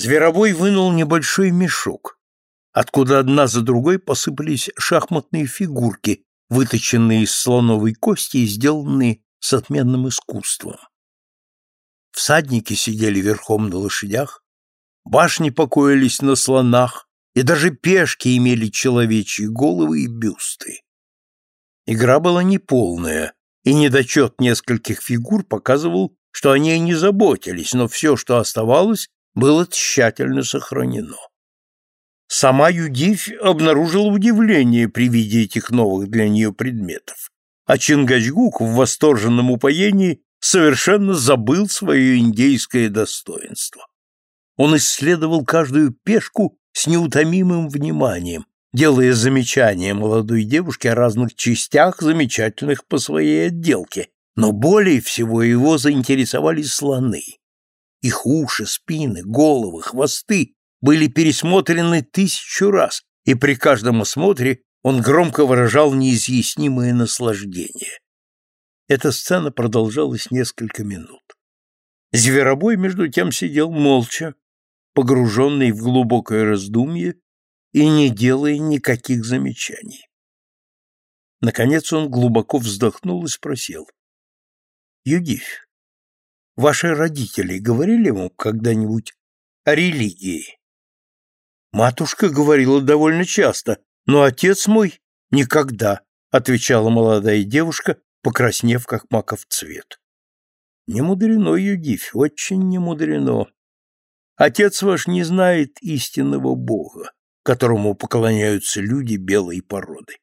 Зверобой вынул небольшой мешок, откуда одна за другой посыпались шахматные фигурки, выточенные из слоновой кости и сделанные с отменным искусством. Всадники сидели верхом на лошадях, башни покоились на слонах, и даже пешки имели человечьи головы и бюсты. Игра была неполная, и недочет нескольких фигур показывал, что они не заботились, но все, что оставалось, было тщательно сохранено. Сама Юдивь обнаружила удивление при виде этих новых для нее предметов, а Чингачгук в восторженном упоении совершенно забыл свое индейское достоинство. Он исследовал каждую пешку с неутомимым вниманием, делая замечания молодой девушке о разных частях, замечательных по своей отделке, но более всего его заинтересовали слоны. Их уши, спины, головы, хвосты были пересмотрены тысячу раз, и при каждом осмотре он громко выражал неизъяснимое наслаждение. Эта сцена продолжалась несколько минут. Зверобой, между тем, сидел молча, погруженный в глубокое раздумье и не делая никаких замечаний. Наконец он глубоко вздохнул и спросил. — Юдивь, ваши родители говорили вам когда-нибудь о религии? Матушка говорила довольно часто, но отец мой никогда, — отвечала молодая девушка, покраснев, как маков цвет. Не мудрено, Юдивь, очень не мудрено. Отец ваш не знает истинного Бога, которому поклоняются люди белой породы.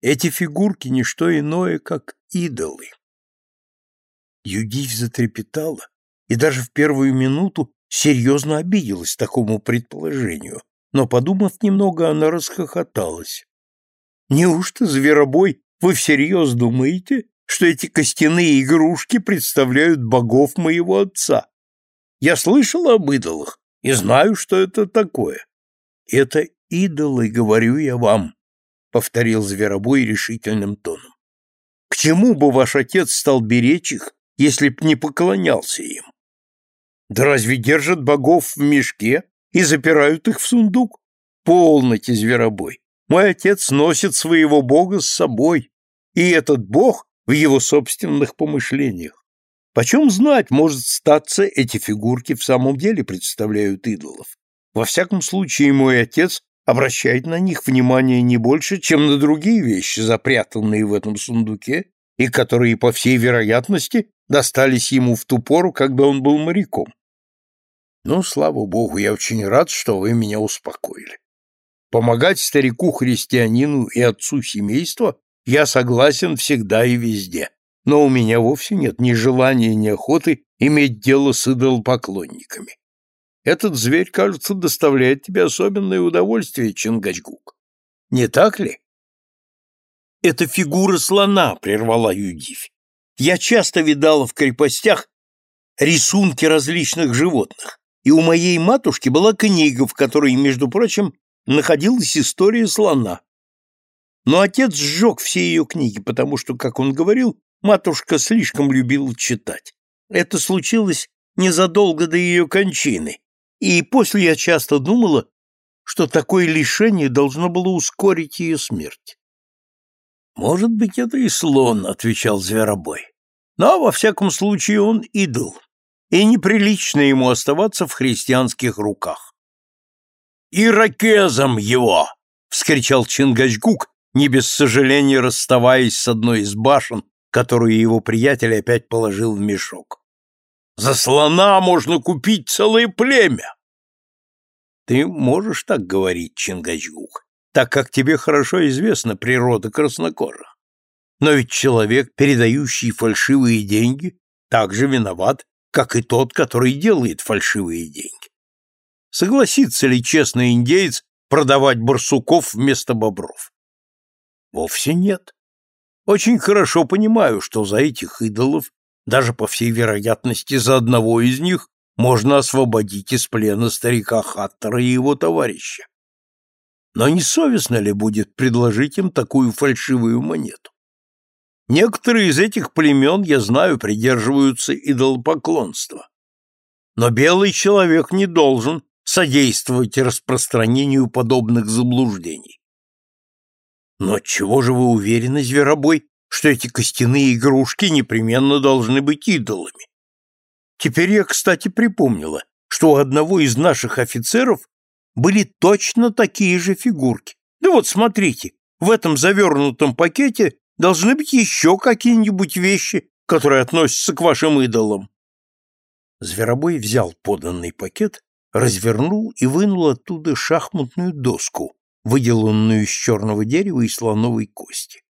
Эти фигурки — не что иное, как идолы. Юдивь затрепетала и даже в первую минуту серьезно обиделась такому предположению, но, подумав немного, она расхохоталась. «Неужто, зверобой, вы всерьез думаете, что эти костяные игрушки представляют богов моего отца? Я слышал об идолах и знаю, что это такое. Это идолы, говорю я вам, повторил Зверобой решительным тоном. К чему бы ваш отец стал беречь их, если б не поклонялся им? Да разве держат богов в мешке и запирают их в сундук? Полноте, Зверобой. Мой отец носит своего бога с собой, и этот бог в его собственных помышлениях. Почем знать, может статься, эти фигурки в самом деле представляют идолов. Во всяком случае, мой отец обращает на них внимание не больше, чем на другие вещи, запрятанные в этом сундуке, и которые, по всей вероятности, достались ему в ту пору, когда он был моряком. Ну, слава богу, я очень рад, что вы меня успокоили. Помогать старику-христианину и отцу семейства я согласен всегда и везде но у меня вовсе нет ни желания, ни охоты иметь дело с идолопоклонниками. Этот зверь, кажется, доставляет тебе особенное удовольствие, Чингачгук. Не так ли? Это фигура слона, прервала Юдивь. Я часто видала в крепостях рисунки различных животных, и у моей матушки была книга, в которой, между прочим, находилась история слона. Но отец сжег все ее книги, потому что, как он говорил, Матушка слишком любила читать. Это случилось незадолго до ее кончины, и после я часто думала, что такое лишение должно было ускорить ее смерть. «Может быть, это и слон», — отвечал Зверобой. «Но, во всяком случае, он идол, и неприлично ему оставаться в христианских руках». «Иракезом его!» — вскричал Чингачгук, не без сожаления расставаясь с одной из башен, которую его приятель опять положил в мешок. «За слона можно купить целое племя!» «Ты можешь так говорить, Чингачгук, так как тебе хорошо известна природа краснокожих. Но ведь человек, передающий фальшивые деньги, так же виноват, как и тот, который делает фальшивые деньги. Согласится ли честный индейец продавать барсуков вместо бобров? Вовсе нет. Очень хорошо понимаю, что за этих идолов, даже по всей вероятности за одного из них, можно освободить из плена старика Хаттера и его товарища. Но не совестно ли будет предложить им такую фальшивую монету? Некоторые из этих племен, я знаю, придерживаются идолопоклонства. Но белый человек не должен содействовать распространению подобных заблуждений. Но чего же вы уверены, зверобой, что эти костяные игрушки непременно должны быть идолами? Теперь я, кстати, припомнила, что у одного из наших офицеров были точно такие же фигурки. Да вот, смотрите, в этом завернутом пакете должны быть еще какие-нибудь вещи, которые относятся к вашим идолам. Зверобой взял поданный пакет, развернул и вынул оттуда шахматную доску, выделанную из черного дерева и слоновой кости.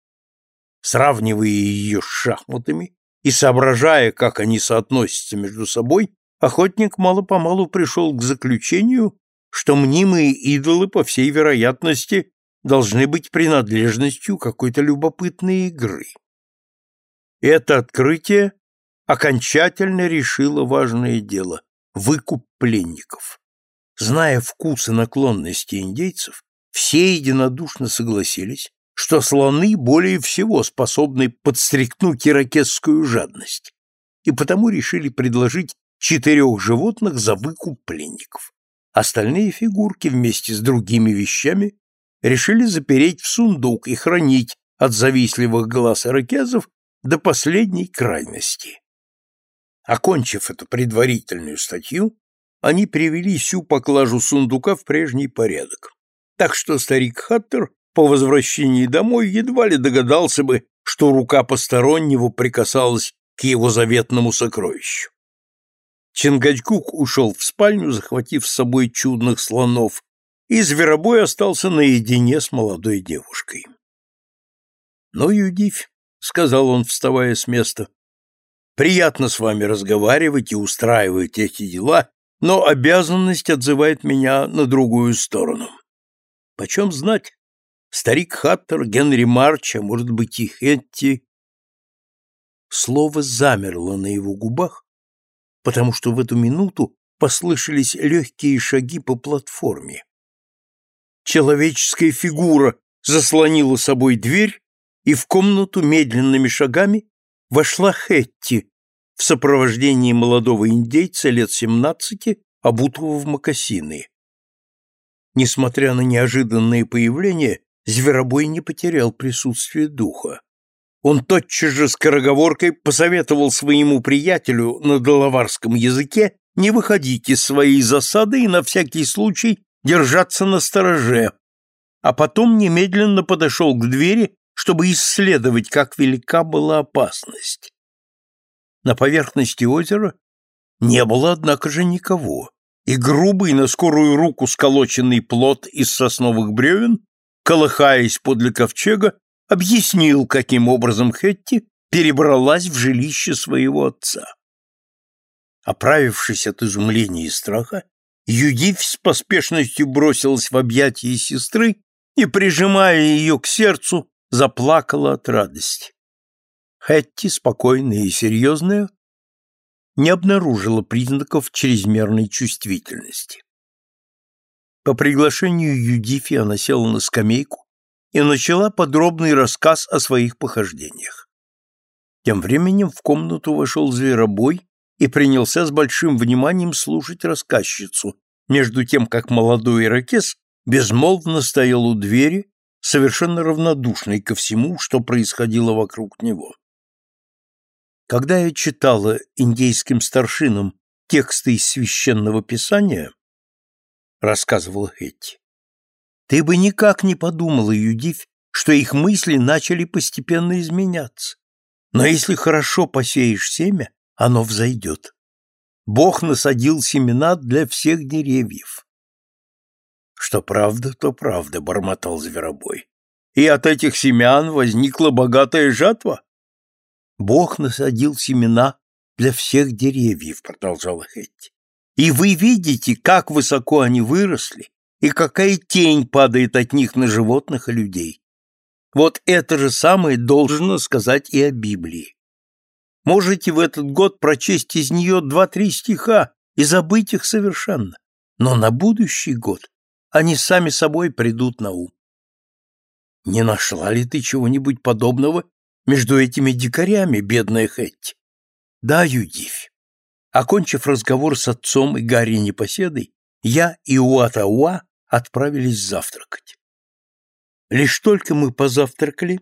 Сравнивая ее с шахматами и соображая, как они соотносятся между собой, охотник мало-помалу пришел к заключению, что мнимые идолы, по всей вероятности, должны быть принадлежностью какой-то любопытной игры. Это открытие окончательно решило важное дело – выкуп пленников. Зная вкус и наклонности индейцев, все единодушно согласились, что слоны более всего способны подстрекнуть иракесскую жадность, и потому решили предложить четырех животных за выкуп пленников. Остальные фигурки вместе с другими вещами решили запереть в сундук и хранить от завистливых глаз иракезов до последней крайности. Окончив эту предварительную статью, они привели всю поклажу сундука в прежний порядок. Так что старик Хаттер по возвращении домой едва ли догадался бы, что рука постороннего прикасалась к его заветному сокровищу. Чингачгук ушел в спальню, захватив с собой чудных слонов, и Зверобой остался наедине с молодой девушкой. «Ну, Юдивь», — сказал он, вставая с места, — «приятно с вами разговаривать и устраивать эти дела, но обязанность отзывает меня на другую сторону. Почем знать, старик Хаттер, Генри Марч, а может быть и Хетти...» Слово замерло на его губах, потому что в эту минуту послышались легкие шаги по платформе. Человеческая фигура заслонила собой дверь, и в комнату медленными шагами вошла Хетти в сопровождении молодого индейца лет семнадцати, обутого в мокасины. Несмотря на неожиданное появление, Зверобой не потерял присутствие духа. Он тотчас же скороговоркой посоветовал своему приятелю на доловарском языке не выходить из своей засады и на всякий случай держаться на стороже, а потом немедленно подошел к двери, чтобы исследовать, как велика была опасность. На поверхности озера не было, однако же, никого, и грубый на скорую руку сколоченный плод из сосновых бревен, колыхаясь подле ковчега, объяснил, каким образом Хетти перебралась в жилище своего отца. Оправившись от изумления и страха, Юдивь с поспешностью бросилась в объятия сестры и, прижимая ее к сердцу, заплакала от радости. Хэтти, спокойная и серьезная, не обнаружила признаков чрезмерной чувствительности. По приглашению Юдифи она села на скамейку и начала подробный рассказ о своих похождениях. Тем временем в комнату вошел зверобой и принялся с большим вниманием слушать рассказчицу, между тем как молодой ирокез безмолвно стоял у двери, совершенно равнодушный ко всему, что происходило вокруг него. Когда я читала индейским старшинам тексты из священного писания, рассказывала Хетти, ты бы никак не подумала, Юдивь, что их мысли начали постепенно изменяться. Но если хорошо посеешь семя, оно взойдет. Бог насадил семена для всех деревьев. Что правда, то правда, бормотал зверобой. И от этих семян возникла богатая жатва. Бог насадил семена для всех деревьев, продолжала Хетти. И вы видите, как высоко они выросли, и какая тень падает от них на животных и людей. Вот это же самое должно сказать и о Библии. Можете в этот год прочесть из нее два-три стиха и забыть их совершенно. Но на будущий год они сами собой придут на ум. Не нашла ли ты чего-нибудь подобного между этими дикарями, бедная Хэтти? Да, Юдивь. Окончив разговор с отцом и Гарри Непоседой, я и Уатауа отправились завтракать. Лишь только мы позавтракали,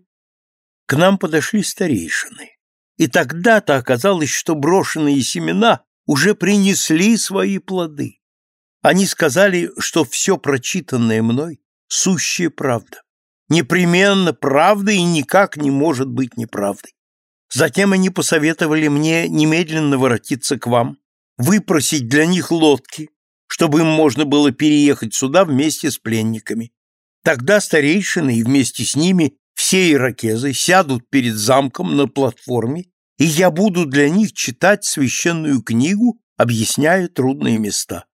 к нам подошли старейшины. И тогда-то оказалось, что брошенные семена уже принесли свои плоды. Они сказали, что все прочитанное мной — сущая правда. Непременно правда и никак не может быть неправдой. Затем они посоветовали мне немедленно воротиться к вам, выпросить для них лодки, чтобы им можно было переехать сюда вместе с пленниками. Тогда старейшины и вместе с ними все иракезы сядут перед замком на платформе, и я буду для них читать священную книгу, объясняя трудные места.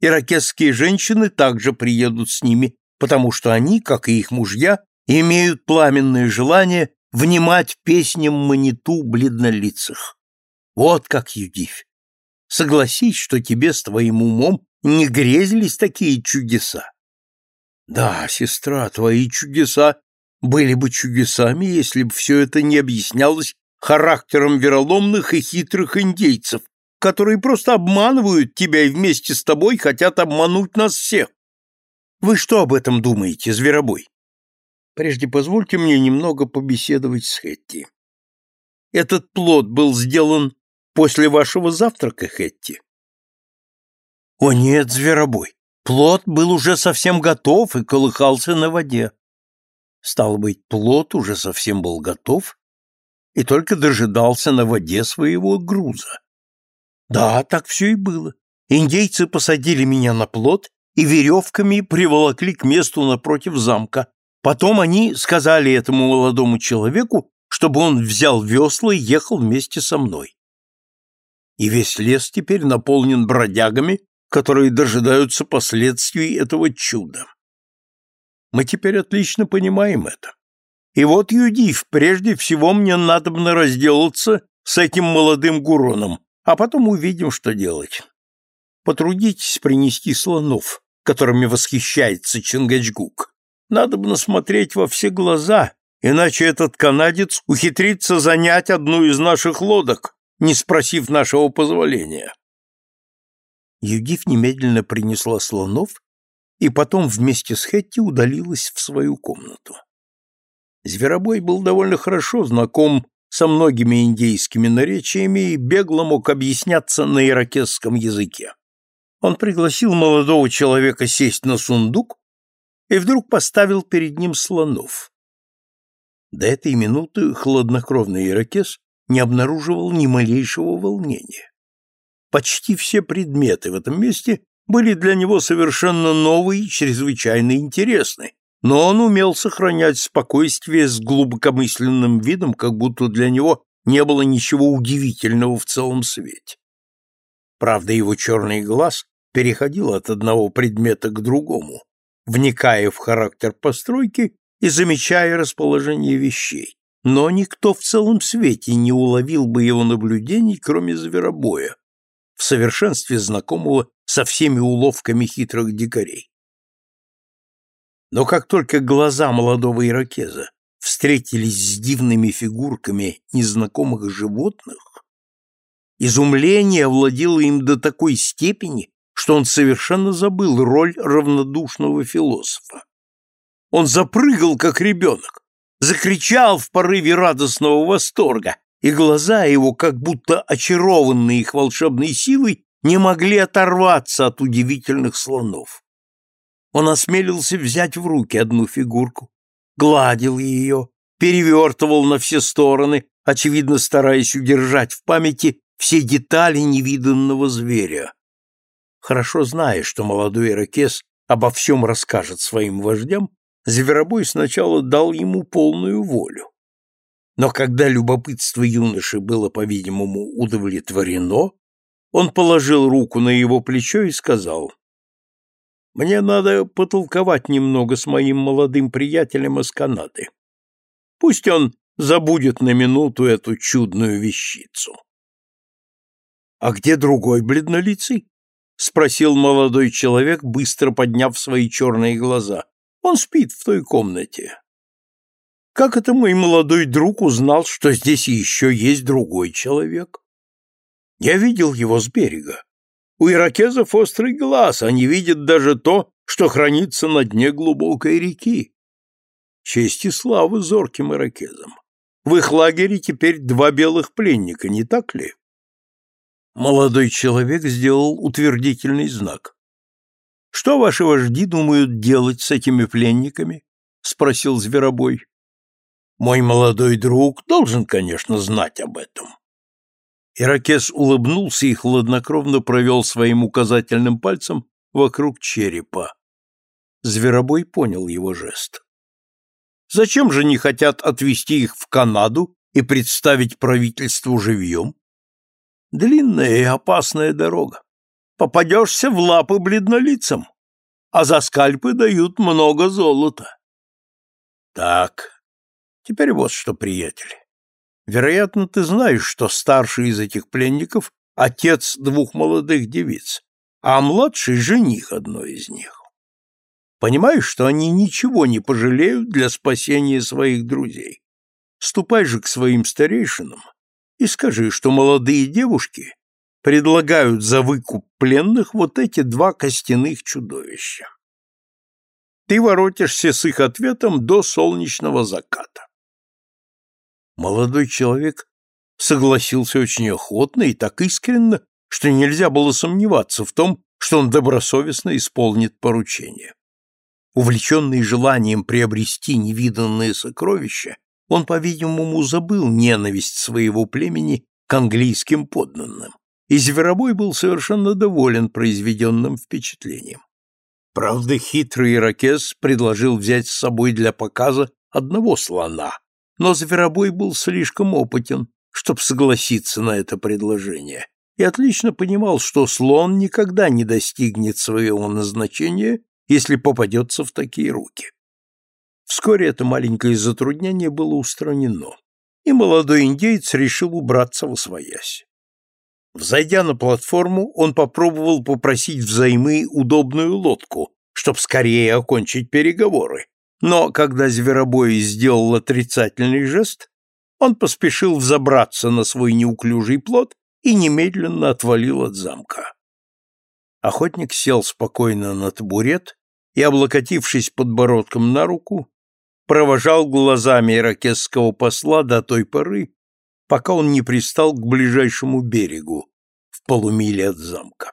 Иракезские женщины также приедут с ними, потому что они, как и их мужья, имеют пламенное желание внимать песням маниту бледнолицых. Вот как, Юдивь, согласись, что тебе с твоим умом не грезились такие чудеса. Да, сестра, твои чудеса были бы чудесами, если бы все это не объяснялось характером вероломных и хитрых индейцев, которые просто обманывают тебя и вместе с тобой хотят обмануть нас всех. Вы что об этом думаете, зверобой? Прежде позвольте мне немного побеседовать с Хетти. Этот плод был сделан после вашего завтрака, Хетти? О нет, зверобой, плод был уже совсем готов и колыхался на воде. Стало быть, плод уже совсем был готов и только дожидался на воде своего груза. Да, так все и было. Индейцы посадили меня на плот и веревками приволокли к месту напротив замка, Потом они сказали этому молодому человеку, чтобы он взял весла и ехал вместе со мной. И весь лес теперь наполнен бродягами, которые дожидаются последствий этого чуда. Мы теперь отлично понимаем это. И вот, Юдив, прежде всего мне надобно разделаться с этим молодым гуроном, а потом увидим, что делать. Потрудитесь принести слонов, которыми восхищается Чингачгук. Бы насмотреть во все глаза, иначе этот канадец ухитрится занять одну из наших лодок, не спросив нашего позволения. Юдив немедленно принесла слонов и потом вместе с Хетти удалилась в свою комнату. Зверобой был довольно хорошо знаком со многими индейскими наречиями и бегло мог объясняться на иракесском языке. Он пригласил молодого человека сесть на сундук и вдруг поставил перед ним слонов. До этой минуты хладнокровный ирокез не обнаруживал ни малейшего волнения. Почти все предметы в этом месте были для него совершенно новые и чрезвычайно интересны, но он умел сохранять спокойствие с глубокомысленным видом, как будто для него не было ничего удивительного в целом свете. Правда, его черный глаз переходил от одного предмета к другому, вникая в характер постройки и замечая расположение вещей. Но никто в целом свете не уловил бы его наблюдений, кроме зверобоя, в совершенстве знакомого со всеми уловками хитрых дикарей. Но как только глаза молодого иракеза встретились с дивными фигурками незнакомых животных, изумление овладело им до такой степени, что он совершенно забыл роль равнодушного философа. Он запрыгал, как ребенок, закричал в порыве радостного восторга, и глаза его, как будто очарованные их волшебной силой, не могли оторваться от удивительных слонов. Он осмелился взять в руки одну фигурку, гладил ее, перевертывал на все стороны, очевидно стараясь удержать в памяти все детали невиданного зверя хорошо зная, что молодой ирокез обо всем расскажет своим вождям, Зверобой сначала дал ему полную волю. Но когда любопытство юноши было, по-видимому, удовлетворено, он положил руку на его плечо и сказал, «Мне надо потолковать немного с моим молодым приятелем из Канады. Пусть он забудет на минуту эту чудную вещицу». «А где другой бледнолицый?» — спросил молодой человек, быстро подняв свои черные глаза. «Он спит в той комнате». «Как это мой молодой друг узнал, что здесь еще есть другой человек?» Я видел его с берега. У иракезов острый глаз, они видят даже то, что хранится на дне глубокой реки. Честь и слава зорким иракезам. В их лагере теперь два белых пленника, не так ли? Молодой человек сделал утвердительный знак. Что ваши вожди думают делать с этими пленниками? спросил Зверобой. Мой молодой друг должен, конечно, знать об этом. Иракес улыбнулся и хладнокровно провел своим указательным пальцем вокруг черепа. Зверобой понял его жест. Зачем же не хотят отвезти их в Канаду и представить правительству живьем? Длинная и опасная дорога. Попадешься в лапы бледнолицам, а за скальпы дают много золота. Так, теперь вот что, приятель. Вероятно, ты знаешь, что старший из этих пленников — отец двух молодых девиц, а младший — жених одной из них. Понимаешь, что они ничего не пожалеют для спасения своих друзей. Ступай же к своим старейшинам и скажи, что молодые девушки предлагают за выкуп пленных вот эти два костяных чудовища. Ты воротишься с их ответом до солнечного заката. Молодой человек согласился очень охотно и так искренно, что нельзя было сомневаться в том, что он добросовестно исполнит поручение. Увлеченный желанием приобрести невиданное сокровище, он, по-видимому, забыл ненависть своего племени к английским подданным, и Зверобой был совершенно доволен произведенным впечатлением. Правда, хитрый иракез предложил взять с собой для показа одного слона, но Зверобой был слишком опытен, чтобы согласиться на это предложение, и отлично понимал, что слон никогда не достигнет своего назначения, если попадется в такие руки. Вскоре это маленькое затруднение было устранено, и молодой индейец решил убраться во своясь. Взойдя на платформу, он попробовал попросить взаймы удобную лодку, чтобы скорее окончить переговоры, но когда Зверобой сделал отрицательный жест, он поспешил взобраться на свой неуклюжий плот и немедленно отвалил от замка. Охотник сел спокойно на табурет и, облокотившись подбородком на руку, провожал глазами иракесского посла до той поры, пока он не пристал к ближайшему берегу в полумиле от замка.